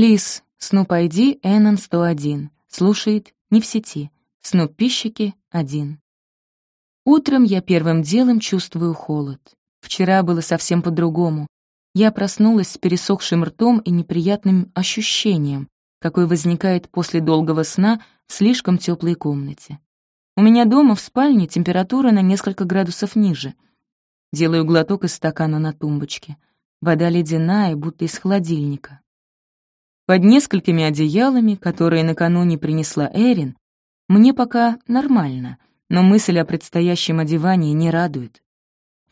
Лис, Снуп ID Эннон 101. Слушает, не в сети. Снуп пищики 1. Утром я первым делом чувствую холод. Вчера было совсем по-другому. Я проснулась с пересохшим ртом и неприятным ощущением, какой возникает после долгого сна в слишком теплой комнате. У меня дома в спальне температура на несколько градусов ниже. Делаю глоток из стакана на тумбочке. Вода ледяная, будто из холодильника. Под несколькими одеялами, которые накануне принесла Эрин, мне пока нормально, но мысль о предстоящем одевании не радует.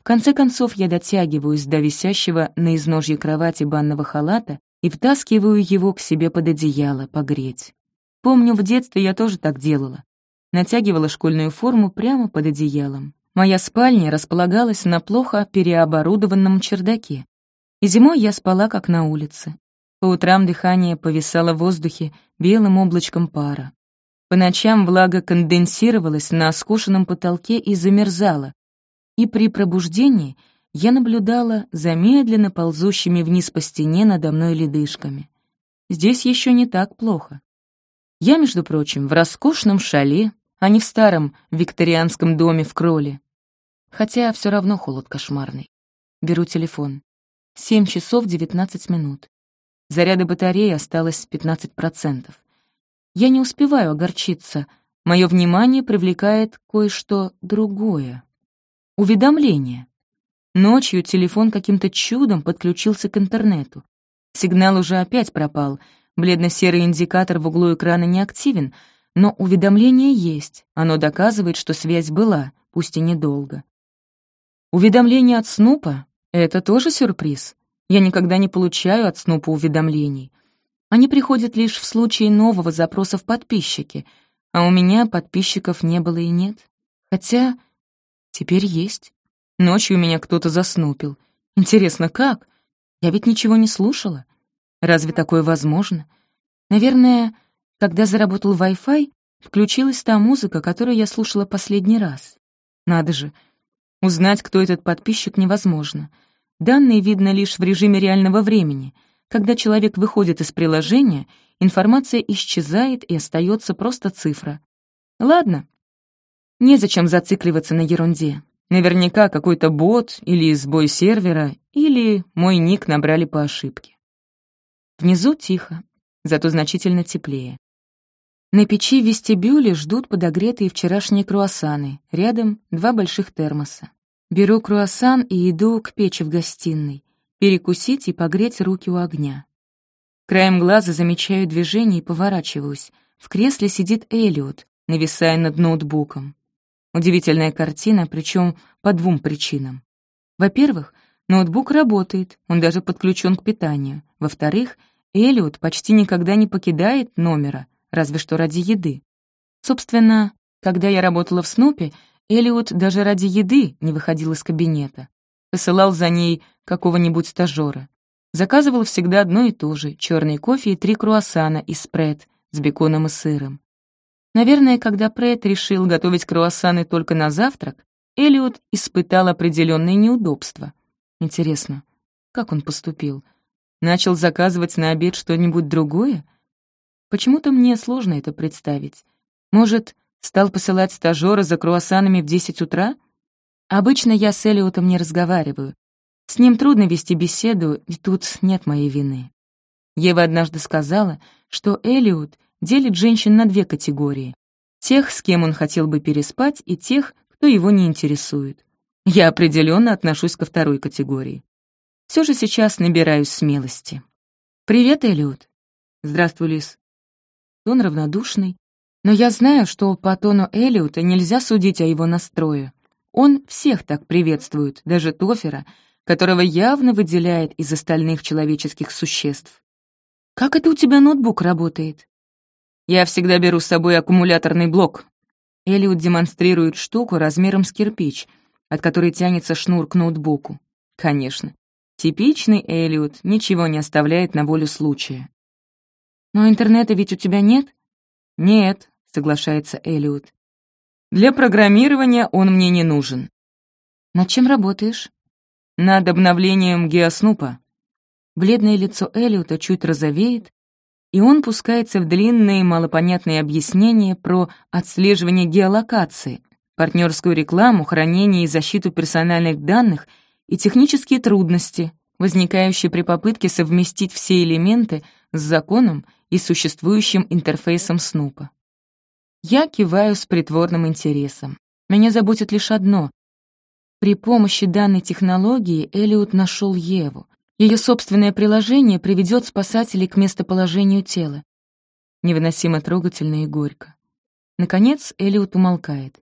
В конце концов, я дотягиваюсь до висящего на изножье кровати банного халата и втаскиваю его к себе под одеяло погреть. Помню, в детстве я тоже так делала. Натягивала школьную форму прямо под одеялом. Моя спальня располагалась на плохо переоборудованном чердаке. И зимой я спала как на улице. По утрам дыхание повисало в воздухе белым облачком пара. По ночам влага конденсировалась на скошенном потолке и замерзала. И при пробуждении я наблюдала за медленно ползущими вниз по стене надо мной ледышками. Здесь еще не так плохо. Я, между прочим, в роскошном шале, а не в старом викторианском доме в Кроле. Хотя все равно холод кошмарный. Беру телефон. Семь часов девятнадцать минут. Заряда батареи осталось 15%. Я не успеваю огорчиться. Мое внимание привлекает кое-что другое. Уведомление. Ночью телефон каким-то чудом подключился к интернету. Сигнал уже опять пропал. Бледно-серый индикатор в углу экрана не активен, но уведомление есть. Оно доказывает, что связь была, пусть и недолго. Уведомление от Снупа — это тоже сюрприз. Я никогда не получаю от Снупа уведомлений. Они приходят лишь в случае нового запроса в подписчики, а у меня подписчиков не было и нет. Хотя теперь есть. Ночью меня кто-то заснупил. Интересно, как? Я ведь ничего не слушала. Разве такое возможно? Наверное, когда заработал Wi-Fi, включилась та музыка, которую я слушала последний раз. Надо же, узнать, кто этот подписчик, невозможно — Данные видно лишь в режиме реального времени. Когда человек выходит из приложения, информация исчезает и остается просто цифра. Ладно, незачем зацикливаться на ерунде. Наверняка какой-то бот или сбой сервера, или мой ник набрали по ошибке. Внизу тихо, зато значительно теплее. На печи в вестибюле ждут подогретые вчерашние круассаны, рядом два больших термоса. Беру круассан и иду к печи в гостиной, перекусить и погреть руки у огня. Краем глаза замечаю движение и поворачиваюсь. В кресле сидит Элиот, нависая над ноутбуком. Удивительная картина, причем по двум причинам. Во-первых, ноутбук работает, он даже подключен к питанию. Во-вторых, Элиот почти никогда не покидает номера, разве что ради еды. Собственно, когда я работала в Снупе, Элиот даже ради еды не выходил из кабинета. Посылал за ней какого-нибудь стажера. Заказывал всегда одно и то же — черный кофе и три круассана из пред с беконом и сыром. Наверное, когда Пред решил готовить круассаны только на завтрак, Элиот испытал определенные неудобства. Интересно, как он поступил? Начал заказывать на обед что-нибудь другое? Почему-то мне сложно это представить. Может, Стал посылать стажёра за круассанами в 10 утра? Обычно я с Элиотом не разговариваю. С ним трудно вести беседу, и тут нет моей вины. Ева однажды сказала, что Элиот делит женщин на две категории. Тех, с кем он хотел бы переспать, и тех, кто его не интересует. Я определенно отношусь ко второй категории. Все же сейчас набираюсь смелости. «Привет, Элиот». «Здравствуй, Лис». Он равнодушный, но я знаю, что по тону Элиота нельзя судить о его настрое. Он всех так приветствует, даже Тофера, которого явно выделяет из остальных человеческих существ. «Как это у тебя ноутбук работает?» «Я всегда беру с собой аккумуляторный блок». Элиот демонстрирует штуку размером с кирпич, от которой тянется шнур к ноутбуку. Конечно. Типичный Элиот ничего не оставляет на волю случая. «Но интернета ведь у тебя нет?» «Нет, соглашается Элиот. «Для программирования он мне не нужен». «Над чем работаешь?» «Над обновлением геоснупа». Бледное лицо Элиота чуть розовеет, и он пускается в длинные малопонятные объяснения про отслеживание геолокации, партнерскую рекламу, хранение и защиту персональных данных и технические трудности, возникающие при попытке совместить все элементы с законом и существующим интерфейсом Снупа. Я киваю с притворным интересом. Меня заботит лишь одно. При помощи данной технологии Элиот нашел Еву. Ее собственное приложение приведет спасателей к местоположению тела. Невыносимо трогательно и горько. Наконец Элиот умолкает.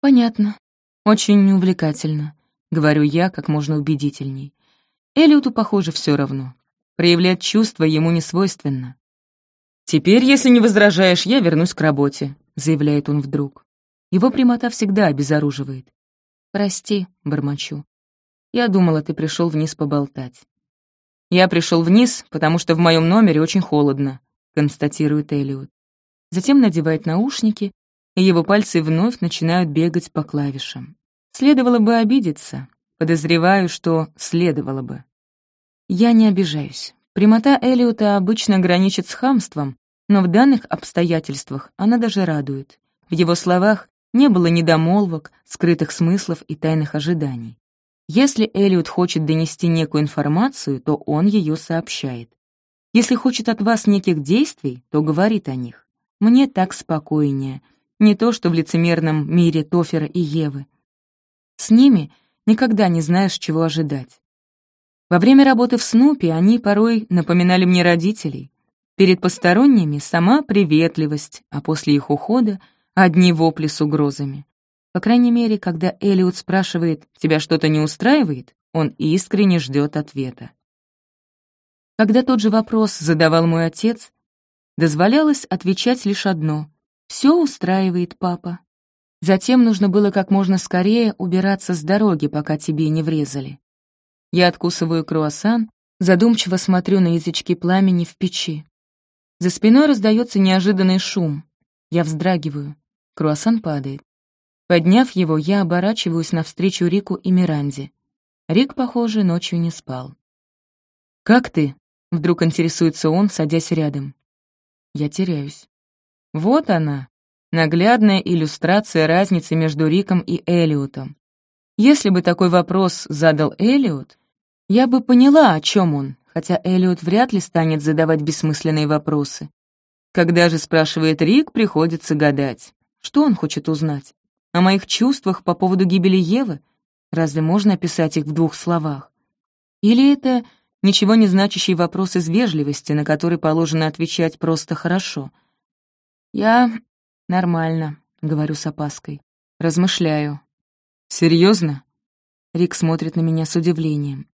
«Понятно. Очень увлекательно», — говорю я как можно убедительней. Элиоту, похоже, все равно. Проявлять чувства ему не свойственно. «Теперь, если не возражаешь, я вернусь к работе», — заявляет он вдруг. Его прямота всегда обезоруживает. «Прости», — бормочу. «Я думала, ты пришел вниз поболтать». «Я пришел вниз, потому что в моем номере очень холодно», — констатирует Элиот. Затем надевает наушники, и его пальцы вновь начинают бегать по клавишам. Следовало бы обидеться. Подозреваю, что следовало бы. Я не обижаюсь. Прямота Элиота обычно граничит с хамством, но в данных обстоятельствах она даже радует. В его словах не было недомолвок, скрытых смыслов и тайных ожиданий. Если Элиот хочет донести некую информацию, то он ее сообщает. Если хочет от вас неких действий, то говорит о них. Мне так спокойнее. Не то, что в лицемерном мире Тофера и Евы. С ними никогда не знаешь, чего ожидать. Во время работы в Снупе они порой напоминали мне родителей. Перед посторонними сама приветливость, а после их ухода — одни вопли с угрозами. По крайней мере, когда Элиот спрашивает «тебя что-то не устраивает?», он искренне ждет ответа. Когда тот же вопрос задавал мой отец, дозволялось отвечать лишь одно «все устраивает папа». Затем нужно было как можно скорее убираться с дороги, пока тебе не врезали. Я откусываю круассан, задумчиво смотрю на язычки пламени в печи. За спиной раздается неожиданный шум. Я вздрагиваю. Круассан падает. Подняв его, я оборачиваюсь навстречу Рику и Миранде. Рик, похоже, ночью не спал. «Как ты?» — вдруг интересуется он, садясь рядом. Я теряюсь. Вот она, наглядная иллюстрация разницы между Риком и Элиотом. Если бы такой вопрос задал Элиот, я бы поняла, о чем он, хотя Эллиот вряд ли станет задавать бессмысленные вопросы. Когда же спрашивает Рик, приходится гадать. Что он хочет узнать? О моих чувствах по поводу гибели Евы? Разве можно описать их в двух словах? Или это ничего не значащий вопрос из вежливости, на который положено отвечать просто хорошо? Я нормально, говорю с опаской. Размышляю. Серьезно? Рик смотрит на меня с удивлением.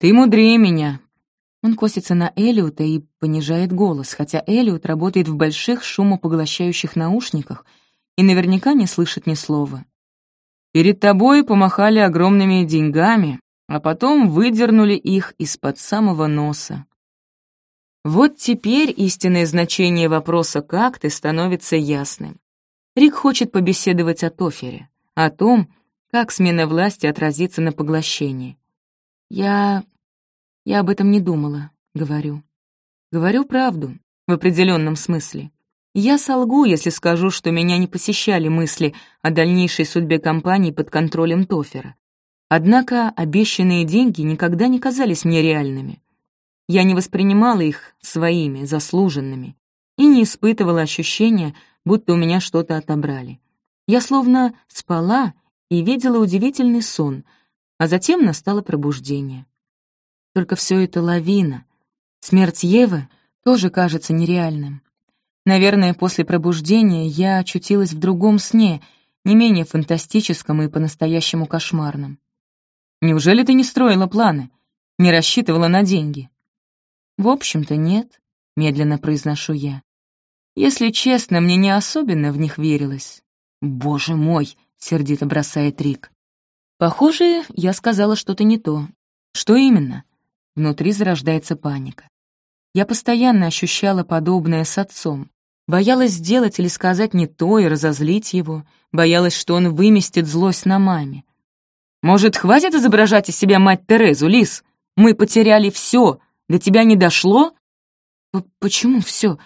«Ты мудрее меня». Он косится на Элиота и понижает голос, хотя Элиот работает в больших шумопоглощающих наушниках и наверняка не слышит ни слова. «Перед тобой помахали огромными деньгами, а потом выдернули их из-под самого носа. Вот теперь истинное значение вопроса «как ты» становится ясным. Рик хочет побеседовать о Тофере, о том, как смена власти отразится на поглощении. Я... я об этом не думала, говорю. Говорю правду, в определенном смысле. Я солгу, если скажу, что меня не посещали мысли о дальнейшей судьбе компании под контролем Тофера. Однако обещанные деньги никогда не казались мне реальными. Я не воспринимала их своими, заслуженными, и не испытывала ощущения, будто у меня что-то отобрали. Я словно спала и видела удивительный сон — а затем настало пробуждение. Только все это лавина. Смерть Евы тоже кажется нереальным. Наверное, после пробуждения я очутилась в другом сне, не менее фантастическом и по-настоящему кошмарном. Неужели ты не строила планы? Не рассчитывала на деньги? В общем-то, нет, медленно произношу я. Если честно, мне не особенно в них верилось. Боже мой, сердито бросает Рик. Похоже, я сказала что-то не то. Что именно? Внутри зарождается паника. Я постоянно ощущала подобное с отцом. Боялась сделать или сказать не то и разозлить его. Боялась, что он выместит злость на маме. «Может, хватит изображать из себя мать Терезу, Лис? Мы потеряли все. До тебя не дошло?» «Почему все?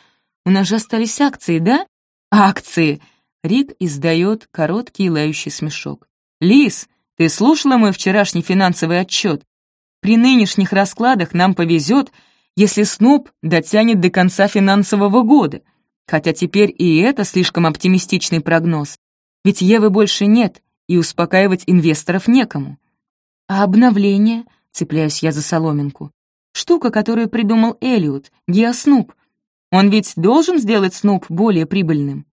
У нас же остались акции, да?» «Акции!» — Рик издает короткий лающий смешок. «Лис, ты слушала мой вчерашний финансовый отчет? При нынешних раскладах нам повезет, если Снуп дотянет до конца финансового года. Хотя теперь и это слишком оптимистичный прогноз. Ведь Евы больше нет, и успокаивать инвесторов некому. А обновление, цепляюсь я за соломинку, штука, которую придумал Элиот, Геоснуп. Он ведь должен сделать Снуп более прибыльным.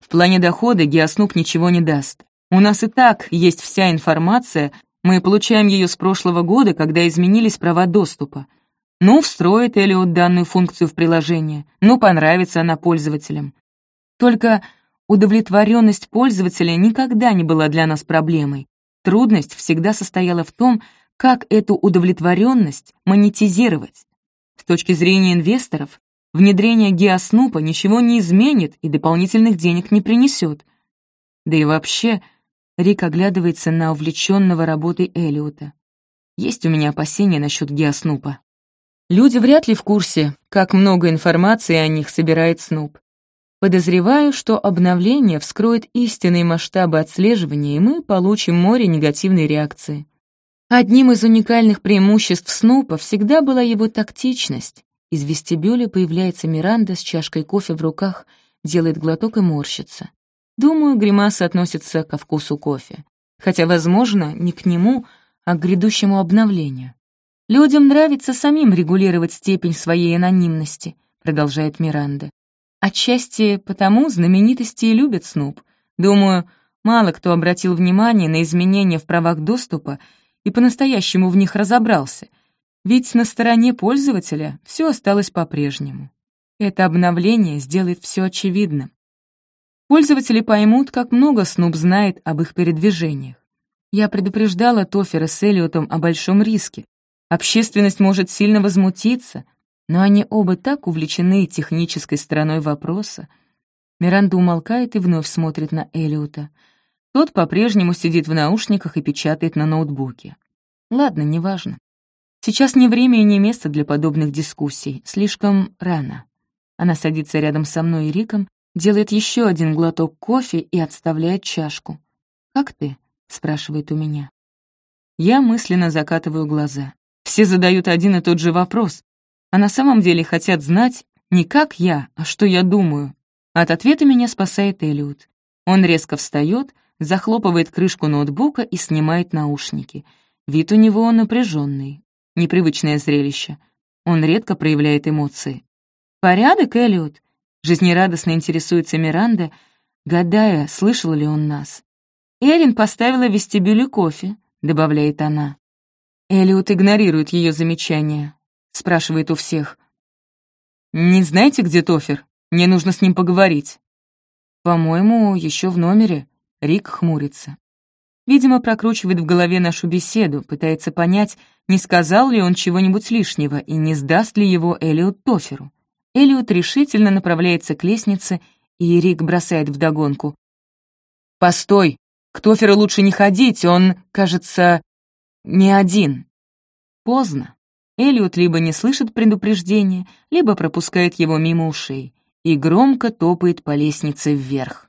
В плане дохода Геоснуп ничего не даст. У нас и так есть вся информация, мы получаем ее с прошлого года, когда изменились права доступа. Ну, встроит Элиот данную функцию в приложение, ну, понравится она пользователям. Только удовлетворенность пользователя никогда не была для нас проблемой. Трудность всегда состояла в том, как эту удовлетворенность монетизировать. С точки зрения инвесторов, внедрение геоснупа ничего не изменит и дополнительных денег не принесет. Да и вообще, Рик оглядывается на увлеченного работой Элиота. Есть у меня опасения насчет геоснупа. Люди вряд ли в курсе, как много информации о них собирает Снуп. Подозреваю, что обновление вскроет истинные масштабы отслеживания, и мы получим море негативной реакции. Одним из уникальных преимуществ Снупа всегда была его тактичность. Из вестибюля появляется Миранда с чашкой кофе в руках, делает глоток и морщится. Думаю, гримаса относится ко вкусу кофе. Хотя, возможно, не к нему, а к грядущему обновлению. «Людям нравится самим регулировать степень своей анонимности», — продолжает Миранда. «Отчасти потому знаменитости и любят Снуп. Думаю, мало кто обратил внимание на изменения в правах доступа и по-настоящему в них разобрался, ведь на стороне пользователя все осталось по-прежнему. Это обновление сделает все очевидным. Пользователи поймут, как много Снуп знает об их передвижениях. Я предупреждала Тофера с Эллиотом о большом риске, Общественность может сильно возмутиться, но они оба так увлечены технической стороной вопроса. Миранда умолкает и вновь смотрит на Элиота. Тот по-прежнему сидит в наушниках и печатает на ноутбуке. Ладно, неважно. Сейчас не время и не место для подобных дискуссий, слишком рано. Она садится рядом со мной и Риком, делает еще один глоток кофе и отставляет чашку. «Как ты?» — спрашивает у меня. Я мысленно закатываю глаза. Все задают один и тот же вопрос, а на самом деле хотят знать не как я, а что я думаю. От ответа меня спасает Элиот. Он резко встает, захлопывает крышку ноутбука и снимает наушники. Вид у него напряженный, непривычное зрелище. Он редко проявляет эмоции. «Порядок, Элиот?» — жизнерадостно интересуется Миранда, гадая, слышал ли он нас. «Эрин поставила в вестибюле кофе», — добавляет она. Элиот игнорирует ее замечание. Спрашивает у всех. «Не знаете, где Тофер? Мне нужно с ним поговорить». «По-моему, еще в номере». Рик хмурится. Видимо, прокручивает в голове нашу беседу, пытается понять, не сказал ли он чего-нибудь лишнего и не сдаст ли его Элиот Тоферу. Элиот решительно направляется к лестнице, и Рик бросает вдогонку. «Постой! К Тоферу лучше не ходить, он, кажется, не один. Поздно. Элliot либо не слышит предупреждения, либо пропускает его мимо ушей и громко топает по лестнице вверх.